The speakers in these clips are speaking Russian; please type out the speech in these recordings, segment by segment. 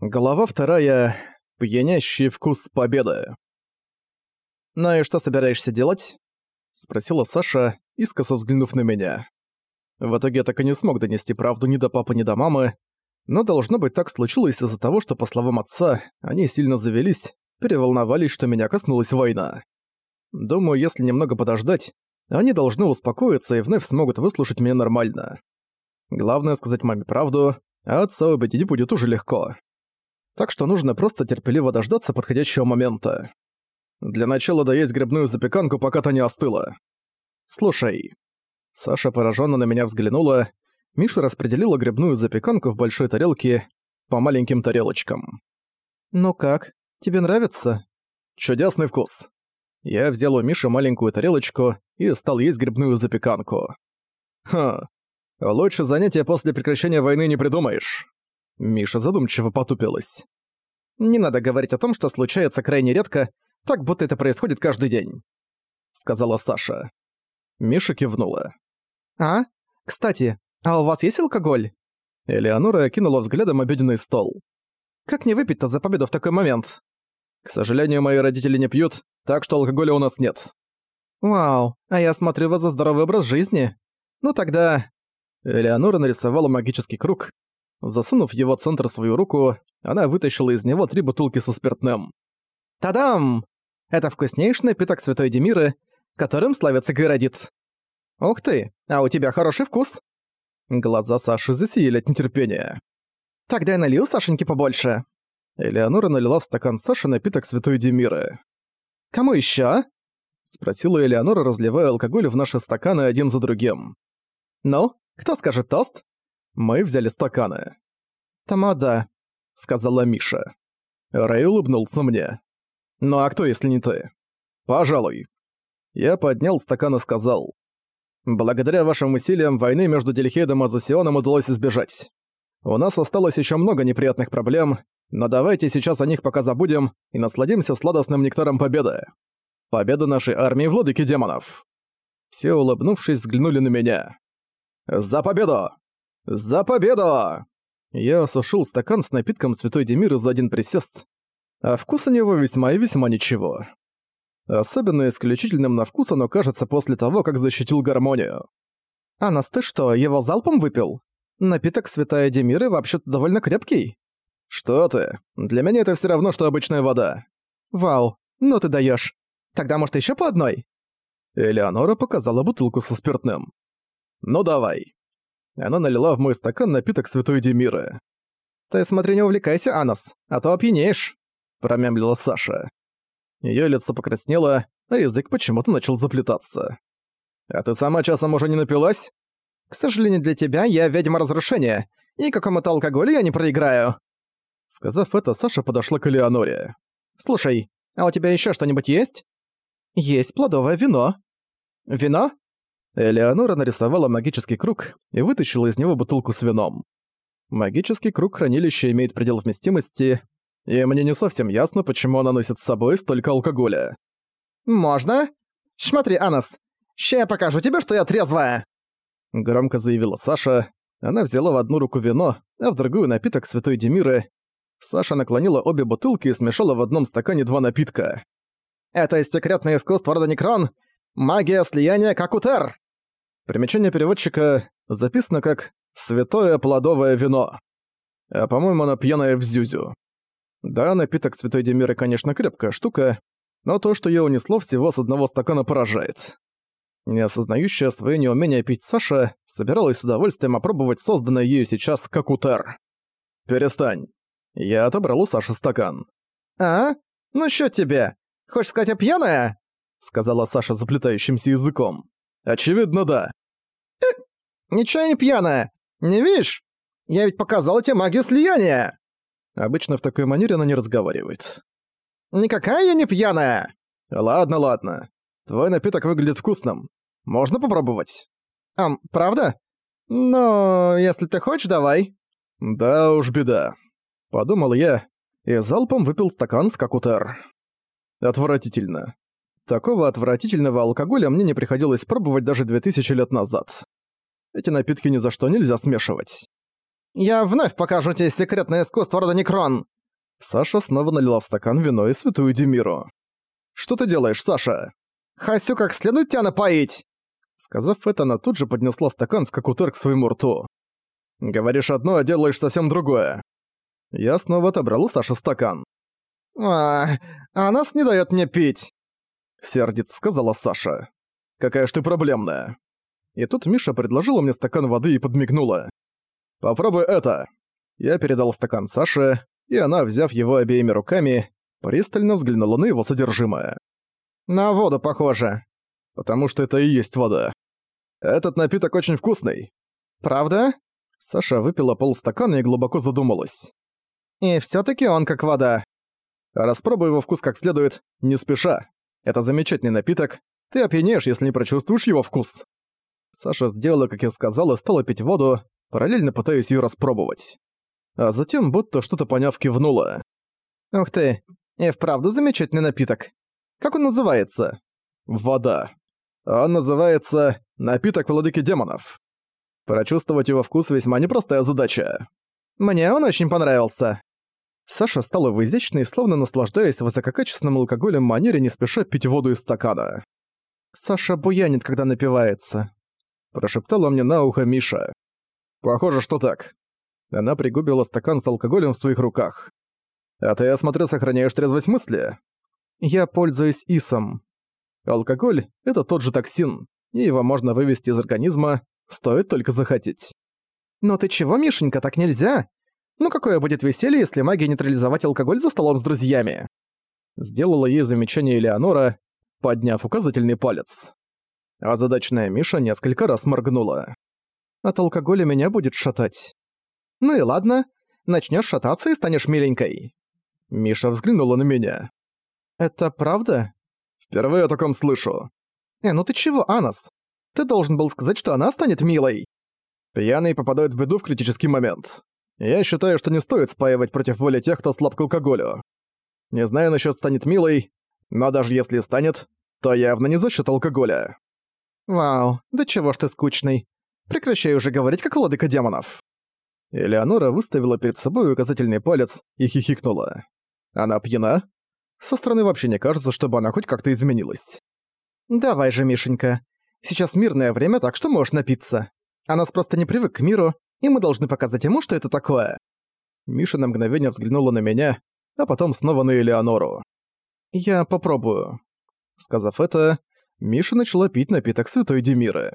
Глава вторая. Пьянящий вкус победы. «Ну и что собираешься делать?» — спросила Саша, искоса взглянув на меня. В итоге я так и не смог донести правду ни до папы, ни до мамы, но должно быть так случилось из-за того, что, по словам отца, они сильно завелись, переволновались, что меня коснулась война. Думаю, если немного подождать, они должны успокоиться и вновь смогут выслушать меня нормально. Главное сказать маме правду, а отца убедить будет уже легко так что нужно просто терпеливо дождаться подходящего момента. Для начала доесть грибную запеканку, пока та не остыла. Слушай. Саша пораженно на меня взглянула. Миша распределила грибную запеканку в большой тарелке по маленьким тарелочкам. «Ну как? Тебе нравится?» «Чудесный вкус». Я взял у Миши маленькую тарелочку и стал есть грибную запеканку. «Ха, лучше занятия после прекращения войны не придумаешь». Миша задумчиво потупилась. «Не надо говорить о том, что случается крайне редко, так будто это происходит каждый день», — сказала Саша. Миша кивнула. «А? Кстати, а у вас есть алкоголь?» Элеонора окинула взглядом обеденный стол. «Как не выпить-то за победу в такой момент?» «К сожалению, мои родители не пьют, так что алкоголя у нас нет». «Вау, а я смотрю вас за здоровый образ жизни. Ну тогда...» Элеонора нарисовала магический круг, Засунув в его центр свою руку, она вытащила из него три бутылки со спиртным. «Тадам! Это вкуснейший напиток Святой Демиры, которым славится Городит. Ух ты, а у тебя хороший вкус!» Глаза Саши засияли от нетерпения. «Тогда я налью Сашеньке побольше». Элеонора налила в стакан Саши напиток Святой Демиры. «Кому ещё?» — спросила Элеонора, разливая алкоголь в наши стаканы один за другим. «Ну, кто скажет тост?» Мы взяли стаканы. «Тамада», — сказала Миша. Рэй улыбнулся мне. «Ну а кто, если не ты?» «Пожалуй». Я поднял стакан и сказал. «Благодаря вашим усилиям войны между Дельхейдом и Азосионом удалось избежать. У нас осталось еще много неприятных проблем, но давайте сейчас о них пока забудем и насладимся сладостным нектаром победы. Победа нашей армии владыки демонов». Все, улыбнувшись, взглянули на меня. «За победу!» «За победу!» Я осушил стакан с напитком Святой Демиры за один присест, а вкус у него весьма и весьма ничего. Особенно исключительным на вкус оно кажется после того, как защитил гармонию. «Анас, ты что, его залпом выпил? Напиток Святая Демиры вообще-то довольно крепкий». «Что ты? Для меня это все равно, что обычная вода». «Вау, ну ты даешь. Тогда, может, еще по одной?» Элеонора показала бутылку со спиртным. «Ну давай». Она налила в мой стакан напиток Святой Демиры. «Ты смотри, не увлекайся, Анас, а то опьянеешь», — промямлила Саша. Её лицо покраснело, а язык почему-то начал заплетаться. «А ты сама часом уже не напилась?» «К сожалению для тебя, я ведьма разрушения, и какому-то алкоголю я не проиграю». Сказав это, Саша подошла к Элеоноре. «Слушай, а у тебя ещё что-нибудь есть?» «Есть плодовое вино». «Вино? Элеонора нарисовала магический круг и вытащила из него бутылку с вином. Магический круг хранилища имеет предел вместимости, и мне не совсем ясно, почему она носит с собой столько алкоголя. «Можно? Смотри, Анас, ща я покажу тебе, что я трезвая!» Громко заявила Саша. Она взяла в одну руку вино, а в другую напиток Святой Демиры. Саша наклонила обе бутылки и смешала в одном стакане два напитка. «Это секретное искусство рода Некрон! Магия слияния Какутер!» Примечание переводчика записано как «святое плодовое вино». А по-моему, оно пьяное в зюзю. Да, напиток Святой Демиры, конечно, крепкая штука, но то, что ее унесло всего с одного стакана, поражает. Не осознающая своё неумение пить Саша, собиралась с удовольствием опробовать созданное ею сейчас какутер. «Перестань. Я отобрал у Саши стакан». «А? Ну что тебе? Хочешь сказать, я пьяная?» сказала Саша заплетающимся языком. «Очевидно, да». Э, «Ничего не пьяная. Не видишь? Я ведь показал тебе магию слияния!» Обычно в такой манере она не разговаривает. «Никакая я не пьяная!» «Ладно, ладно. Твой напиток выглядит вкусным. Можно попробовать?» «Ам, правда? Но если ты хочешь, давай». «Да уж беда», — подумал я и залпом выпил стакан с какутер. Отвратительно. Такого отвратительного алкоголя мне не приходилось пробовать даже 2000 лет назад. Эти напитки ни за что нельзя смешивать. Я вновь покажу тебе секретное искусство рода Некрон!» Саша снова налила в стакан вино и святую Демиру. «Что ты делаешь, Саша?» «Хочу как следует тебя напоить!» Сказав это, она тут же поднесла стакан с какутер к своему рту. «Говоришь одно, а делаешь совсем другое». Я снова отобрал у Саши стакан. «А, она не дает мне пить!» Сердито сказала Саша. «Какая ж ты проблемная!» И тут Миша предложила мне стакан воды и подмигнула. «Попробуй это!» Я передал стакан Саше, и она, взяв его обеими руками, пристально взглянула на его содержимое. «На воду похоже!» «Потому что это и есть вода. Этот напиток очень вкусный!» «Правда?» Саша выпила полстакана и глубоко задумалась. «И всё-таки он как вода!» «Распробуй его вкус как следует, не спеша. Это замечательный напиток, ты опьянеешь, если не прочувствуешь его вкус». Саша сделала, как я сказал, и стала пить воду, параллельно пытаясь её распробовать. А затем, будто что-то поняв, кивнула. «Ух ты, и вправду замечательный напиток. Как он называется?» «Вода. Он называется «Напиток владыки демонов». Прочувствовать его вкус весьма непростая задача. Мне он очень понравился». Саша стала в изящной, словно наслаждаясь высококачественным алкоголем манере, не спеша пить воду из стакана. «Саша буянит, когда напивается», – прошептала мне на ухо Миша. «Похоже, что так». Она пригубила стакан с алкоголем в своих руках. «А ты, я смотрю, сохраняешь трезвость мысли?» «Я пользуюсь ИСом». Алкоголь – это тот же токсин, и его можно вывести из организма, стоит только захотеть. «Но ты чего, Мишенька, так нельзя? Ну какое будет веселье, если магия нейтрализовать алкоголь за столом с друзьями?» Сделала ей замечание Элеонора, подняв указательный палец. А задачная Миша несколько раз моргнула. «От алкоголя меня будет шатать». «Ну и ладно, начнешь шататься и станешь миленькой». Миша взглянула на меня. «Это правда?» «Впервые о таком слышу». «Э, ну ты чего, Анас? Ты должен был сказать, что она станет милой». Пьяные попадают в беду в критический момент. Я считаю, что не стоит спаивать против воли тех, кто слаб к алкоголю. Не знаю насчет станет милой, но даже если станет, то явно не за счет алкоголя. Вау, да чего ж ты скучный. Прекращай уже говорить, как владыка демонов. Элеонора выставила перед собой указательный палец и хихикнула. Она пьяна? Со стороны вообще не кажется, чтобы она хоть как-то изменилась. «Давай же, Мишенька. Сейчас мирное время, так что можешь напиться. А нас просто не привык к миру, и мы должны показать ему, что это такое». Миша на мгновение взглянула на меня, а потом снова на Элеонору. «Я попробую». Сказав это, Миша начала пить напиток Святой Демиры.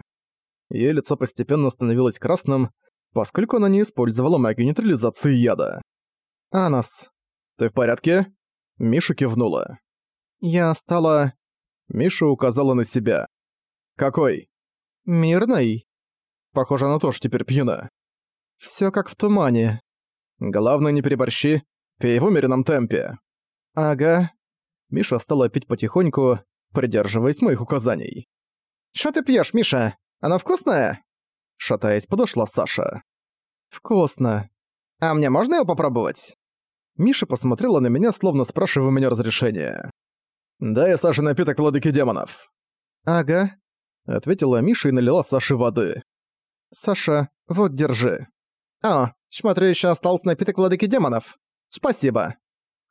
Её лицо постепенно становилось красным, поскольку она не использовала магию нейтрализации яда. «Анас, ты в порядке?» Миша кивнула. «Я стала...» Миша указала на себя. «Какой?» «Мирной». Похоже, она тоже теперь пьяна. Всё как в тумане. Главное, не переборщи. Пей в умеренном темпе. Ага. Миша стала пить потихоньку, придерживаясь моих указаний. «Что ты пьешь, Миша? Она вкусная?» Шатаясь, подошла Саша. «Вкусно. А мне можно его попробовать?» Миша посмотрела на меня, словно спрашивая у меня разрешения. «Дай Саше напиток владыки демонов». «Ага», — ответила Миша и налила Саше воды. «Саша, вот держи». «О, смотрю, еще остался напиток владыки демонов. Спасибо».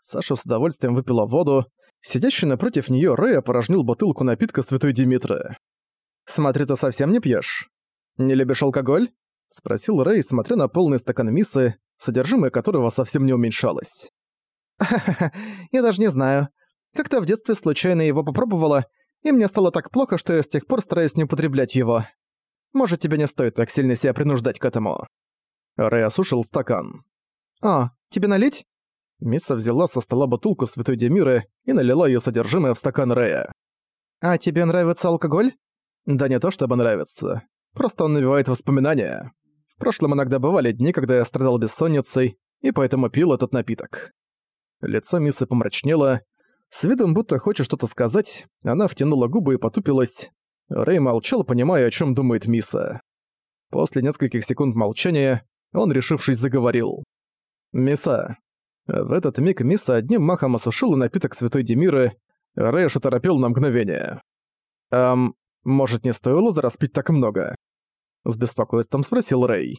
Саша с удовольствием выпила воду. Сидящий напротив нее Рэй опорожнил бутылку напитка Святой Димитры. «Смотри, ты совсем не пьешь? Не любишь алкоголь?» — спросил Рэй, смотря на полный стакан миссы, содержимое которого совсем не уменьшалось. «Ха-ха-ха, я даже не знаю. Как-то в детстве случайно его попробовала, и мне стало так плохо, что я с тех пор стараюсь не употреблять его. Может, тебе не стоит так сильно себя принуждать к этому». Рэй осушил стакан. «А, тебе налить?» Мисса взяла со стола бутылку Святой Демиры и налила ее содержимое в стакан Рэя. «А тебе нравится алкоголь?» «Да не то чтобы нравится. Просто он навевает воспоминания. В прошлом иногда бывали дни, когда я страдал бессонницей, и поэтому пил этот напиток». Лицо Миссы помрачнело. С видом, будто хочет что-то сказать, она втянула губы и потупилась. Рэй молчал, понимая, о чем думает Мисса. После нескольких секунд молчания он, решившись, заговорил. «Миса». В этот миг Миса одним махом осушила напиток Святой Демиры, Рэш оторопел на мгновение. «Эм, может, не стоило зараспить так много?» С беспокойством спросил Рэй.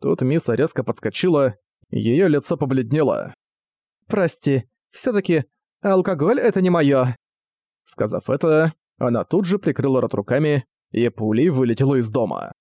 Тут Миса резко подскочила, её лицо побледнело. «Прости, всё-таки алкоголь — это не моё». Сказав это, она тут же прикрыла рот руками и пулей вылетела из дома.